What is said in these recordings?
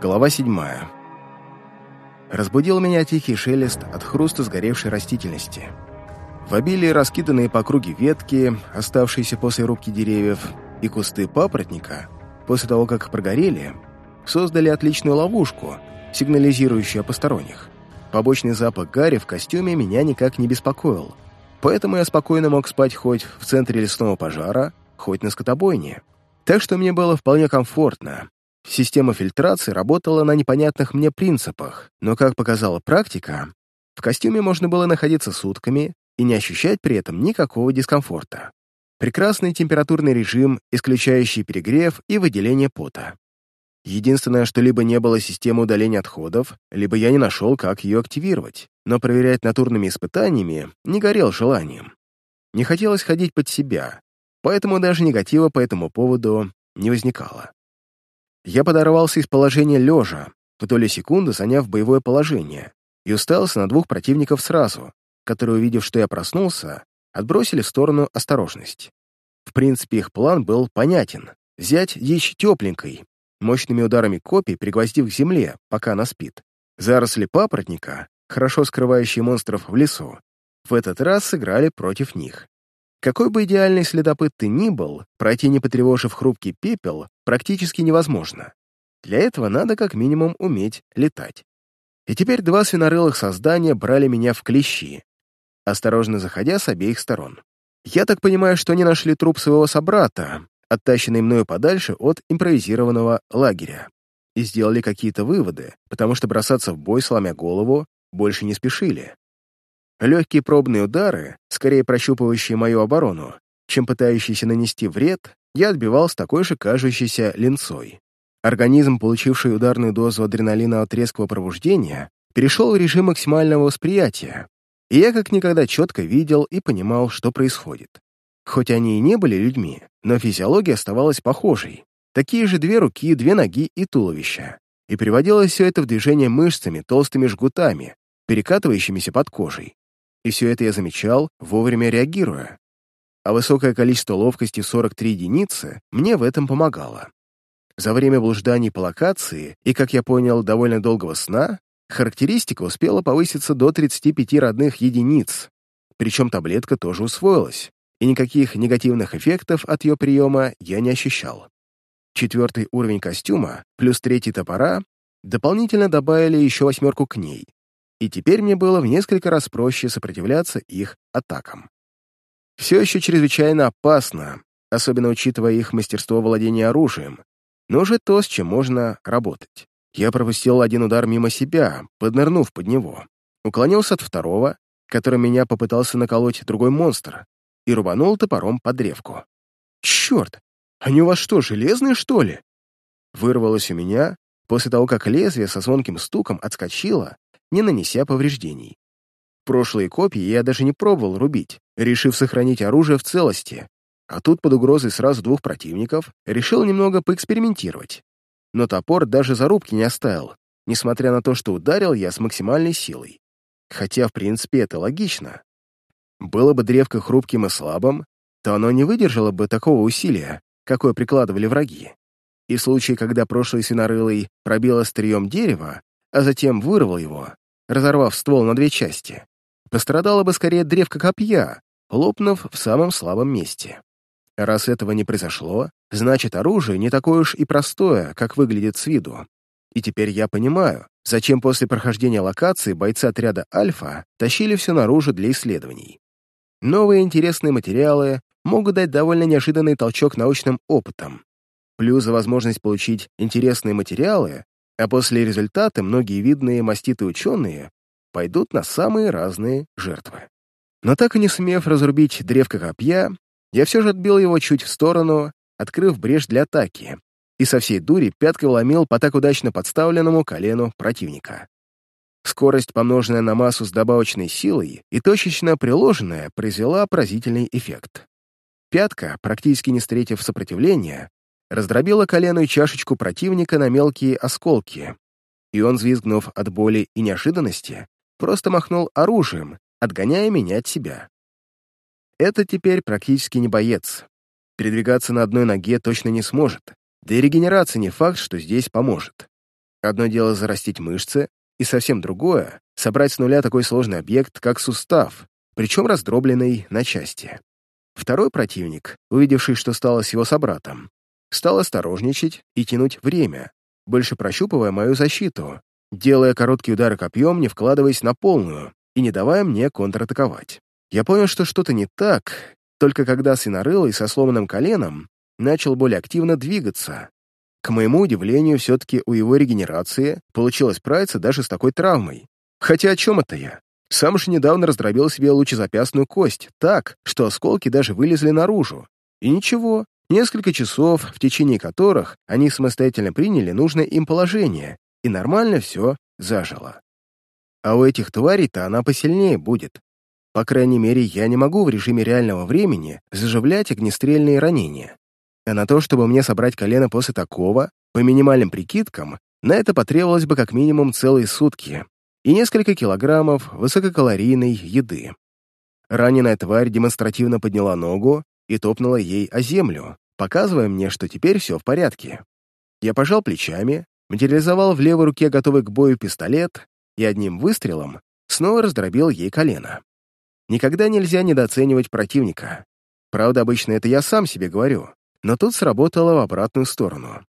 Глава седьмая. Разбудил меня тихий шелест от хруста сгоревшей растительности. В обилии раскиданные по круге ветки, оставшиеся после рубки деревьев, и кусты папоротника, после того, как прогорели, создали отличную ловушку, сигнализирующую о посторонних. Побочный запах гари в костюме меня никак не беспокоил, поэтому я спокойно мог спать хоть в центре лесного пожара, хоть на скотобойне. Так что мне было вполне комфортно, Система фильтрации работала на непонятных мне принципах, но, как показала практика, в костюме можно было находиться сутками и не ощущать при этом никакого дискомфорта. Прекрасный температурный режим, исключающий перегрев и выделение пота. Единственное, что либо не было системы удаления отходов, либо я не нашел, как ее активировать, но проверять натурными испытаниями не горел желанием. Не хотелось ходить под себя, поэтому даже негатива по этому поводу не возникало. Я подорвался из положения лежа, в доли секунды заняв боевое положение, и уставился на двух противников сразу, которые, увидев, что я проснулся, отбросили в сторону осторожность. В принципе, их план был понятен — взять дичь тепленькой, мощными ударами копий пригвоздив к земле, пока она спит. Заросли папоротника, хорошо скрывающие монстров в лесу, в этот раз сыграли против них. Какой бы идеальный следопыт ты ни был, пройти не потревожив хрупкий пепел практически невозможно. Для этого надо как минимум уметь летать. И теперь два свинорылых создания брали меня в клещи, осторожно заходя с обеих сторон. Я так понимаю, что они нашли труп своего собрата, оттащенный мною подальше от импровизированного лагеря, и сделали какие-то выводы, потому что бросаться в бой, сломя голову, больше не спешили. Легкие пробные удары, скорее прощупывающие мою оборону, чем пытающиеся нанести вред, я отбивал с такой же кажущейся линцой. Организм, получивший ударную дозу адреналина от резкого пробуждения, перешел в режим максимального восприятия, и я как никогда четко видел и понимал, что происходит. Хоть они и не были людьми, но физиология оставалась похожей. Такие же две руки, две ноги и туловища. И приводилось все это в движение мышцами, толстыми жгутами, перекатывающимися под кожей и все это я замечал, вовремя реагируя. А высокое количество ловкости 43 единицы мне в этом помогало. За время блужданий по локации и, как я понял, довольно долгого сна, характеристика успела повыситься до 35 родных единиц, причем таблетка тоже усвоилась, и никаких негативных эффектов от ее приема я не ощущал. Четвертый уровень костюма плюс третий топора дополнительно добавили еще восьмерку к ней, и теперь мне было в несколько раз проще сопротивляться их атакам. Все еще чрезвычайно опасно, особенно учитывая их мастерство владения оружием, но уже то, с чем можно работать. Я пропустил один удар мимо себя, поднырнув под него. Уклонился от второго, который меня попытался наколоть другой монстр, и рубанул топором под древку. «Черт! Они у вас что, железные, что ли?» Вырвалось у меня после того, как лезвие со звонким стуком отскочило не нанеся повреждений. Прошлые копии я даже не пробовал рубить, решив сохранить оружие в целости, а тут под угрозой сразу двух противников решил немного поэкспериментировать. Но топор даже зарубки не оставил, несмотря на то, что ударил я с максимальной силой. Хотя, в принципе, это логично. Было бы древко хрупким и слабым, то оно не выдержало бы такого усилия, какое прикладывали враги. И в случае, когда прошлый свинорылый пробил острием дерево, а затем вырвал его, разорвав ствол на две части, пострадала бы скорее древко копья, лопнув в самом слабом месте. Раз этого не произошло, значит, оружие не такое уж и простое, как выглядит с виду. И теперь я понимаю, зачем после прохождения локации бойцы отряда «Альфа» тащили все наружу для исследований. Новые интересные материалы могут дать довольно неожиданный толчок научным опытам. Плюс за возможность получить интересные материалы а после результата многие видные маститые ученые пойдут на самые разные жертвы. Но так и не сумев разрубить древко копья, я все же отбил его чуть в сторону, открыв брешь для атаки, и со всей дури пяткой вломил по так удачно подставленному колену противника. Скорость, помноженная на массу с добавочной силой и точечно приложенная, произвела поразительный эффект. Пятка, практически не встретив сопротивления, раздробила коленную чашечку противника на мелкие осколки, и он, взвизгнув от боли и неожиданности, просто махнул оружием, отгоняя меня от себя. Это теперь практически не боец. Передвигаться на одной ноге точно не сможет, да и регенерация не факт, что здесь поможет. Одно дело зарастить мышцы, и совсем другое — собрать с нуля такой сложный объект, как сустав, причем раздробленный на части. Второй противник, увидевший, что стало с его собратом, стал осторожничать и тянуть время, больше прощупывая мою защиту, делая короткие удары копьем, не вкладываясь на полную и не давая мне контратаковать. Я понял, что что-то не так, только когда свинорылый со сломанным коленом начал более активно двигаться. К моему удивлению, все-таки у его регенерации получилось справиться даже с такой травмой. Хотя о чем это я? Сам же недавно раздробил себе лучезапястную кость так, что осколки даже вылезли наружу. И ничего, несколько часов, в течение которых они самостоятельно приняли нужное им положение, и нормально все зажило. А у этих тварей-то она посильнее будет. По крайней мере, я не могу в режиме реального времени заживлять огнестрельные ранения. А на то, чтобы мне собрать колено после такого, по минимальным прикидкам, на это потребовалось бы как минимум целые сутки и несколько килограммов высококалорийной еды. Раненая тварь демонстративно подняла ногу и топнула ей о землю, показывая мне, что теперь все в порядке. Я пожал плечами, материализовал в левой руке готовый к бою пистолет и одним выстрелом снова раздробил ей колено. Никогда нельзя недооценивать противника. Правда, обычно это я сам себе говорю, но тут сработало в обратную сторону.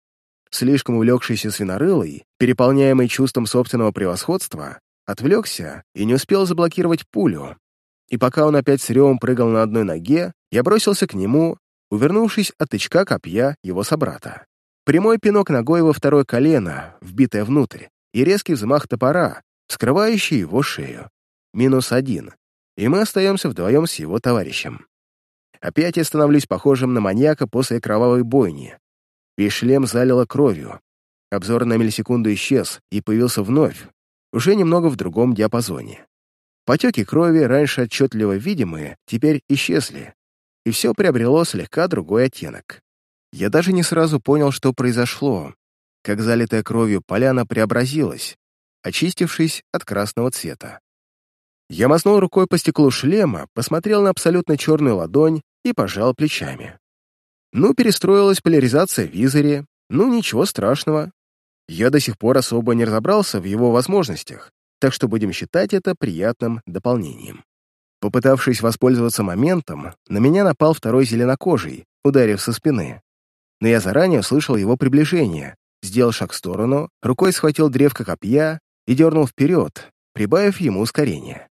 Слишком увлекшийся свинорылый, переполняемый чувством собственного превосходства, отвлекся и не успел заблокировать пулю. И пока он опять с ревом прыгал на одной ноге, я бросился к нему, увернувшись от тычка копья его собрата. Прямой пинок ногой во второе колено, вбитое внутрь, и резкий взмах топора, скрывающий его шею. Минус один. И мы остаемся вдвоем с его товарищем. Опять я становлюсь похожим на маньяка после кровавой бойни. Весь шлем залило кровью. Обзор на миллисекунду исчез и появился вновь, уже немного в другом диапазоне. Потеки крови, раньше отчетливо видимые, теперь исчезли, и все приобрело слегка другой оттенок. Я даже не сразу понял, что произошло, как залитая кровью поляна преобразилась, очистившись от красного цвета. Я мазнул рукой по стеклу шлема, посмотрел на абсолютно черную ладонь и пожал плечами. Ну, перестроилась поляризация в визоре, ну, ничего страшного. Я до сих пор особо не разобрался в его возможностях, так что будем считать это приятным дополнением. Попытавшись воспользоваться моментом, на меня напал второй зеленокожий, ударив со спины. Но я заранее услышал его приближение, сделал шаг в сторону, рукой схватил древко копья и дернул вперед, прибавив ему ускорение.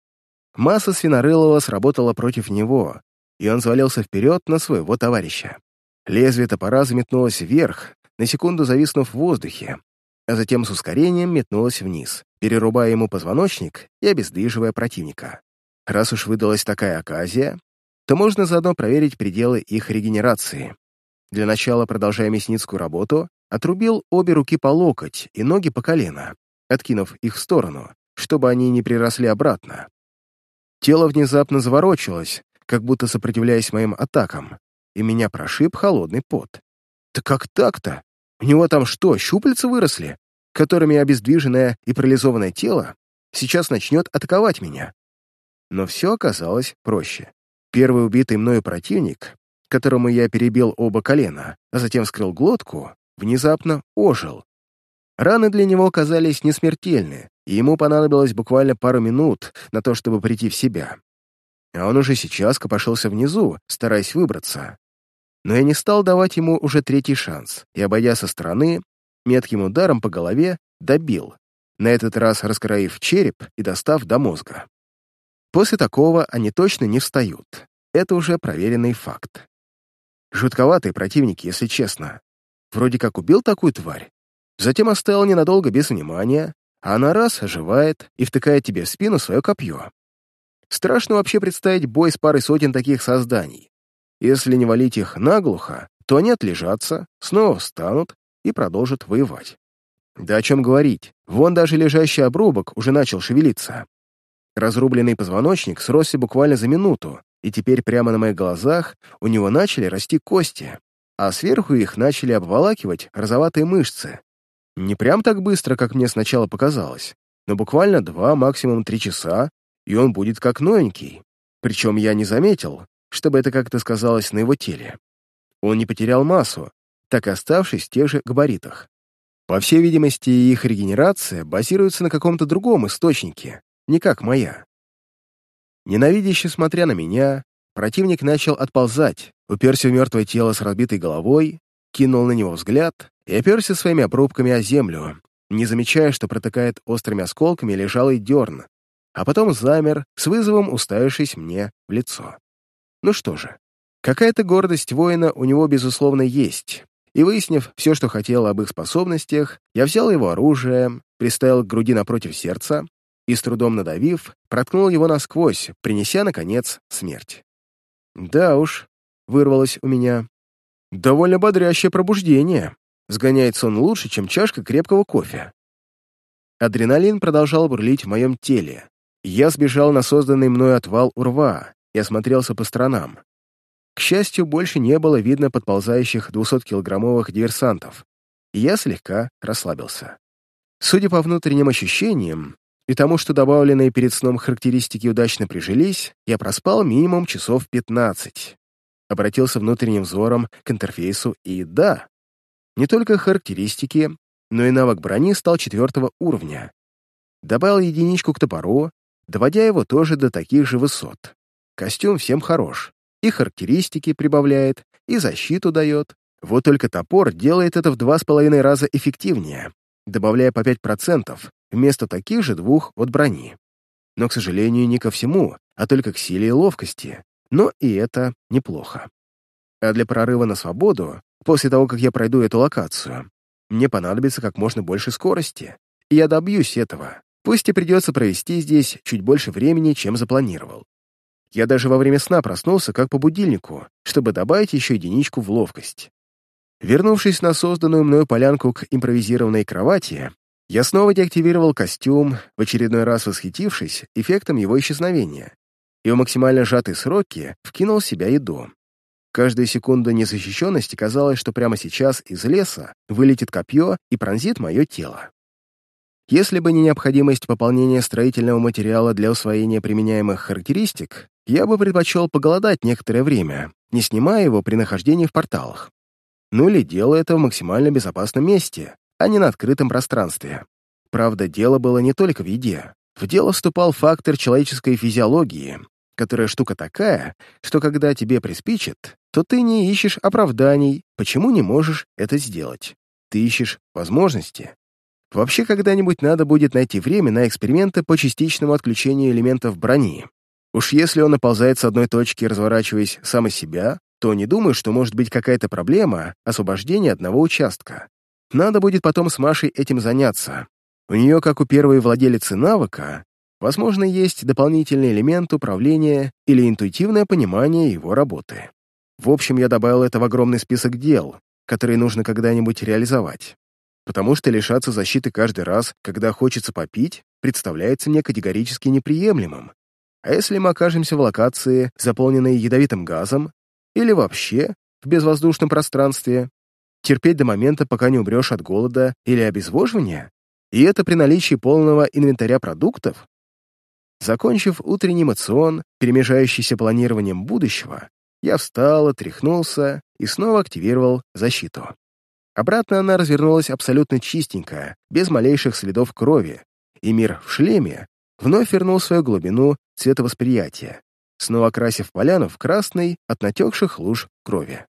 Масса свинорылого сработала против него, и он завалился вперед на своего товарища. Лезвие топора заметнулось вверх, на секунду зависнув в воздухе, а затем с ускорением метнулось вниз, перерубая ему позвоночник и обездвиживая противника. Раз уж выдалась такая оказия, то можно заодно проверить пределы их регенерации. Для начала, продолжая мясницкую работу, отрубил обе руки по локоть и ноги по колено, откинув их в сторону, чтобы они не приросли обратно. Тело внезапно заворочилось, как будто сопротивляясь моим атакам, и меня прошиб холодный пот. Да как так-то? У него там что, щупальца выросли, которыми обездвиженное и парализованное тело сейчас начнет атаковать меня? Но все оказалось проще. Первый убитый мною противник, которому я перебил оба колена, а затем вскрыл глотку, внезапно ожил. Раны для него оказались несмертельны, и ему понадобилось буквально пару минут на то, чтобы прийти в себя а он уже сейчас копошился внизу, стараясь выбраться. Но я не стал давать ему уже третий шанс, и, обойдя со стороны, метким ударом по голове добил, на этот раз раскроив череп и достав до мозга. После такого они точно не встают. Это уже проверенный факт. Жутковатые противники, если честно. Вроде как убил такую тварь, затем оставил ненадолго без внимания, а она раз оживает и втыкает тебе в спину свое копье. Страшно вообще представить бой с парой сотен таких созданий. Если не валить их наглухо, то они отлежатся, снова встанут и продолжат воевать. Да о чем говорить, вон даже лежащий обрубок уже начал шевелиться. Разрубленный позвоночник сросся буквально за минуту, и теперь прямо на моих глазах у него начали расти кости, а сверху их начали обволакивать розоватые мышцы. Не прям так быстро, как мне сначала показалось, но буквально два, максимум три часа, и он будет как новенький. Причем я не заметил, чтобы это как-то сказалось на его теле. Он не потерял массу, так и оставшись в тех же габаритах. По всей видимости, их регенерация базируется на каком-то другом источнике, не как моя. Ненавидяще смотря на меня, противник начал отползать, уперся в мертвое тело с разбитой головой, кинул на него взгляд и оперся своими обрубками о землю, не замечая, что протыкает острыми осколками лежалый дерн, а потом замер, с вызовом уставившись мне в лицо. Ну что же, какая-то гордость воина у него, безусловно, есть, и, выяснив все, что хотел об их способностях, я взял его оружие, приставил к груди напротив сердца и, с трудом надавив, проткнул его насквозь, принеся, наконец, смерть. «Да уж», — вырвалось у меня, — «довольно бодрящее пробуждение. Сгоняется он лучше, чем чашка крепкого кофе». Адреналин продолжал бурлить в моем теле. Я сбежал на созданный мною отвал урва и осмотрелся по сторонам. К счастью, больше не было видно подползающих 200-килограммовых диверсантов, и я слегка расслабился. Судя по внутренним ощущениям и тому, что добавленные перед сном характеристики удачно прижились, я проспал минимум часов 15. Обратился внутренним взором к интерфейсу, и да, не только характеристики, но и навык брони стал четвертого уровня. Добавил единичку к топору, доводя его тоже до таких же высот. Костюм всем хорош, и характеристики прибавляет, и защиту дает. Вот только топор делает это в два с половиной раза эффективнее, добавляя по 5% вместо таких же двух от брони. Но, к сожалению, не ко всему, а только к силе и ловкости. Но и это неплохо. А для прорыва на свободу, после того, как я пройду эту локацию, мне понадобится как можно больше скорости, и я добьюсь этого. Пусть и придется провести здесь чуть больше времени, чем запланировал. Я даже во время сна проснулся как по будильнику, чтобы добавить еще единичку в ловкость. Вернувшись на созданную мною полянку к импровизированной кровати, я снова деактивировал костюм, в очередной раз восхитившись эффектом его исчезновения, и в максимально сжатые сроки вкинул в себя еду. Каждую секунду незащищенности казалось, что прямо сейчас из леса вылетит копье и пронзит мое тело. Если бы не необходимость пополнения строительного материала для усвоения применяемых характеристик, я бы предпочел поголодать некоторое время, не снимая его при нахождении в порталах. Ну или делая это в максимально безопасном месте, а не на открытом пространстве. Правда, дело было не только в еде. В дело вступал фактор человеческой физиологии, которая штука такая, что когда тебе приспичит, то ты не ищешь оправданий, почему не можешь это сделать. Ты ищешь возможности. Вообще, когда-нибудь надо будет найти время на эксперименты по частичному отключению элементов брони. Уж если он наползает с одной точки, разворачиваясь сам из себя, то не думаю, что может быть какая-то проблема освобождения одного участка. Надо будет потом с Машей этим заняться. У нее, как у первой владелицы навыка, возможно, есть дополнительный элемент управления или интуитивное понимание его работы. В общем, я добавил это в огромный список дел, которые нужно когда-нибудь реализовать. Потому что лишаться защиты каждый раз, когда хочется попить, представляется мне категорически неприемлемым. А если мы окажемся в локации, заполненной ядовитым газом, или вообще в безвоздушном пространстве, терпеть до момента, пока не умрешь от голода или обезвоживания? И это при наличии полного инвентаря продуктов? Закончив утренний мацион, перемежающийся планированием будущего, я встал, отряхнулся и снова активировал защиту. Обратно она развернулась абсолютно чистенькая, без малейших следов крови, и мир в шлеме вновь вернул свою глубину цветовосприятия, снова окрасив поляну в красный от натекших луж крови.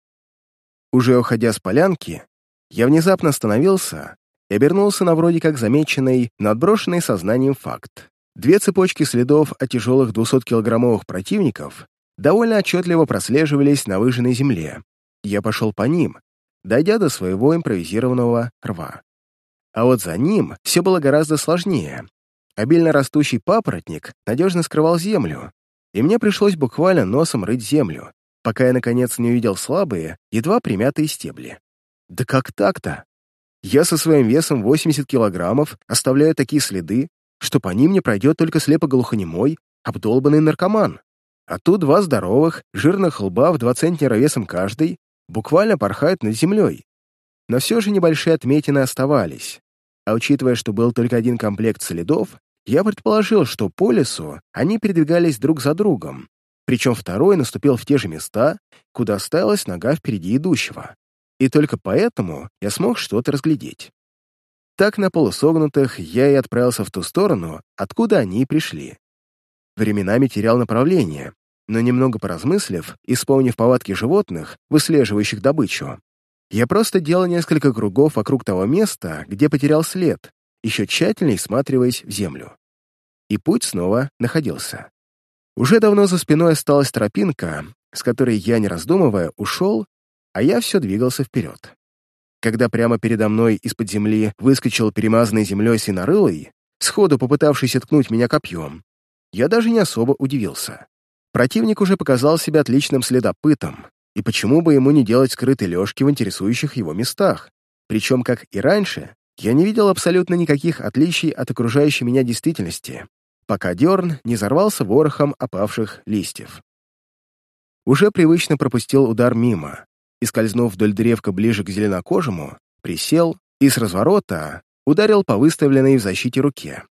Уже уходя с полянки, я внезапно остановился и обернулся на вроде как замеченный, но отброшенный сознанием факт. Две цепочки следов от тяжелых 200-килограммовых противников довольно отчетливо прослеживались на выжженной земле. Я пошел по ним, дойдя до своего импровизированного рва. А вот за ним все было гораздо сложнее. Обильно растущий папоротник надежно скрывал землю, и мне пришлось буквально носом рыть землю, пока я, наконец, не увидел слабые, едва примятые стебли. Да как так-то? Я со своим весом 80 килограммов оставляю такие следы, что по ним не пройдет только слепо-глухонемой, обдолбанный наркоман. А тут два здоровых, жирных лба в два центнера весом каждый буквально порхают над землей. Но все же небольшие отметины оставались. А учитывая, что был только один комплект следов, я предположил, что по лесу они передвигались друг за другом, причем второй наступил в те же места, куда ставилась нога впереди идущего. И только поэтому я смог что-то разглядеть. Так на полусогнутых я и отправился в ту сторону, откуда они пришли. Временами терял направление, но немного поразмыслив и вспомнив повадки животных, выслеживающих добычу, я просто делал несколько кругов вокруг того места, где потерял след, еще тщательнее всматриваясь в землю. И путь снова находился. Уже давно за спиной осталась тропинка, с которой я, не раздумывая, ушел, а я все двигался вперед. Когда прямо передо мной из-под земли выскочил перемазанный землей свинорылый, сходу попытавшийся ткнуть меня копьем, я даже не особо удивился. Противник уже показал себя отличным следопытом, и почему бы ему не делать скрытой лёжки в интересующих его местах? Причем, как и раньше, я не видел абсолютно никаких отличий от окружающей меня действительности, пока дерн не взорвался ворохом опавших листьев. Уже привычно пропустил удар мимо и, скользнув вдоль древка ближе к зеленокожему, присел и с разворота ударил по выставленной в защите руке.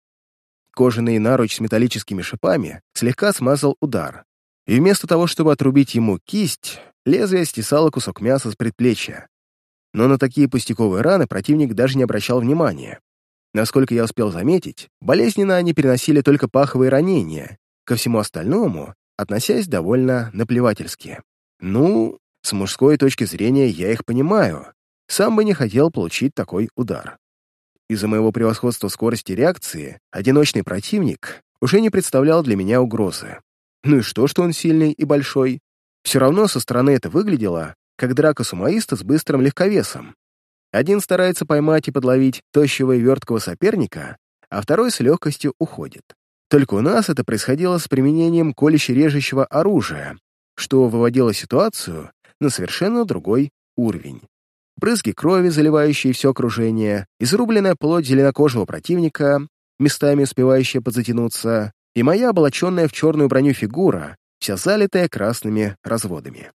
Кожаный наруч с металлическими шипами слегка смазал удар, и вместо того, чтобы отрубить ему кисть, лезвие стесало кусок мяса с предплечья. Но на такие пустяковые раны противник даже не обращал внимания. Насколько я успел заметить, болезненно они переносили только паховые ранения, ко всему остальному относясь довольно наплевательски. Ну, с мужской точки зрения я их понимаю. Сам бы не хотел получить такой удар. Из-за моего превосходства скорости реакции одиночный противник уже не представлял для меня угрозы. Ну и что, что он сильный и большой? Все равно со стороны это выглядело, как драка сумаиста с быстрым легковесом. Один старается поймать и подловить тощего и верткого соперника, а второй с легкостью уходит. Только у нас это происходило с применением колюще-режущего оружия, что выводило ситуацию на совершенно другой уровень. Брызги крови, заливающие все окружение, изрубленная плоть зеленокожего противника, местами успевающая подзатянуться, и моя облаченная в черную броню фигура, вся залитая красными разводами.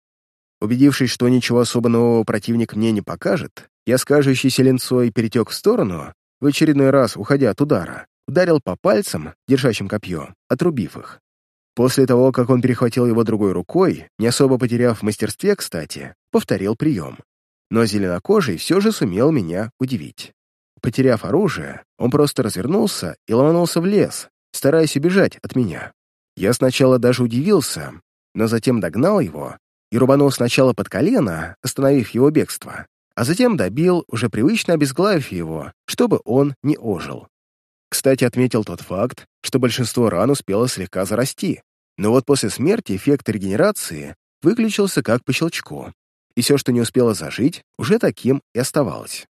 Убедившись, что ничего особо нового противник мне не покажет, я с кажущейся ленцой перетек в сторону, в очередной раз уходя от удара, ударил по пальцам, держащим копье, отрубив их. После того, как он перехватил его другой рукой, не особо потеряв в мастерстве, кстати, повторил прием. Но зеленокожий все же сумел меня удивить. Потеряв оружие, он просто развернулся и ломанулся в лес, стараясь убежать от меня. Я сначала даже удивился, но затем догнал его и рубанул сначала под колено, остановив его бегство, а затем добил, уже привычно обезглавив его, чтобы он не ожил. Кстати, отметил тот факт, что большинство ран успело слегка зарасти, но вот после смерти эффект регенерации выключился как по щелчку, и все, что не успело зажить, уже таким и оставалось.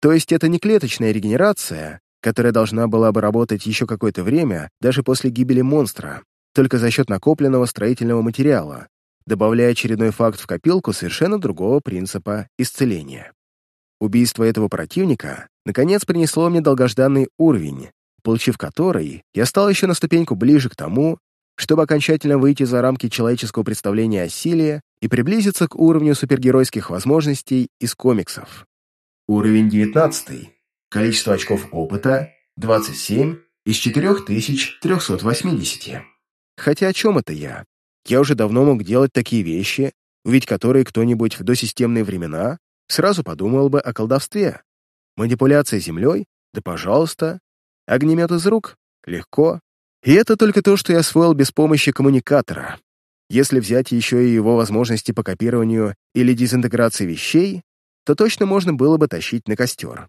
То есть это не клеточная регенерация, которая должна была бы работать еще какое-то время, даже после гибели монстра, только за счет накопленного строительного материала, добавляя очередной факт в копилку совершенно другого принципа исцеления. Убийство этого противника наконец принесло мне долгожданный уровень, получив который, я стал еще на ступеньку ближе к тому, чтобы окончательно выйти за рамки человеческого представления о силе и приблизиться к уровню супергеройских возможностей из комиксов. Уровень 19. Количество очков опыта — 27 из 4380. Хотя о чем это я? Я уже давно мог делать такие вещи, увидеть которые кто-нибудь в досистемные времена сразу подумал бы о колдовстве. Манипуляция землей? Да пожалуйста. Огнемет из рук? Легко. И это только то, что я освоил без помощи коммуникатора. Если взять еще и его возможности по копированию или дезинтеграции вещей, то точно можно было бы тащить на костер.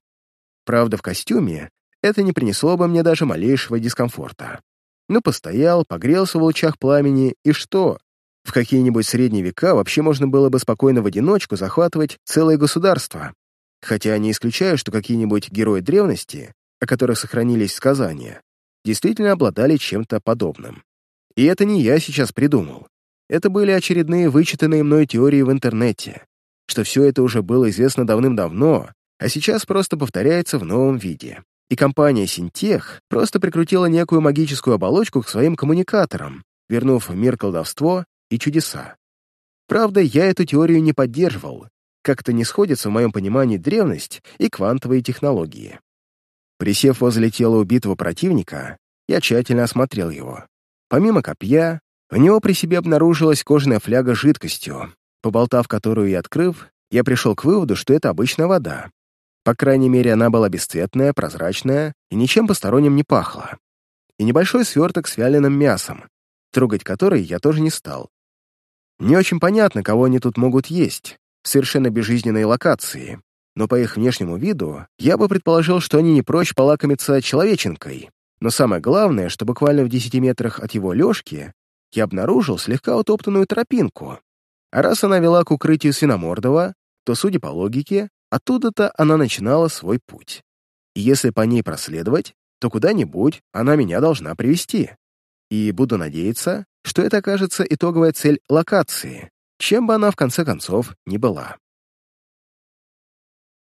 Правда, в костюме это не принесло бы мне даже малейшего дискомфорта. Ну, постоял, погрелся в лучах пламени, и что? В какие-нибудь средние века вообще можно было бы спокойно в одиночку захватывать целое государство. Хотя не исключаю, что какие-нибудь герои древности, о которых сохранились сказания, действительно обладали чем-то подобным. И это не я сейчас придумал. Это были очередные вычитанные мной теории в интернете, что все это уже было известно давным-давно, а сейчас просто повторяется в новом виде. И компания Синтех просто прикрутила некую магическую оболочку к своим коммуникаторам, вернув в мир колдовство и чудеса. Правда, я эту теорию не поддерживал, как-то не сходится в моем понимании древность и квантовые технологии. Присев возле тела убитого противника, я тщательно осмотрел его. Помимо копья, у него при себе обнаружилась кожаная фляга с жидкостью, поболтав которую и открыв, я пришел к выводу, что это обычная вода. По крайней мере, она была бесцветная, прозрачная и ничем посторонним не пахла. И небольшой сверток с вяленым мясом, трогать который я тоже не стал. Не очень понятно, кого они тут могут есть, в совершенно безжизненной локации, но по их внешнему виду я бы предположил, что они не прочь полакомиться человеченкой. Но самое главное, что буквально в десяти метрах от его лёжки я обнаружил слегка утоптанную тропинку. А раз она вела к укрытию свиномордого, то, судя по логике, оттуда-то она начинала свой путь. И если по ней проследовать, то куда-нибудь она меня должна привести. И буду надеяться, что это окажется итоговая цель локации, чем бы она в конце концов ни была.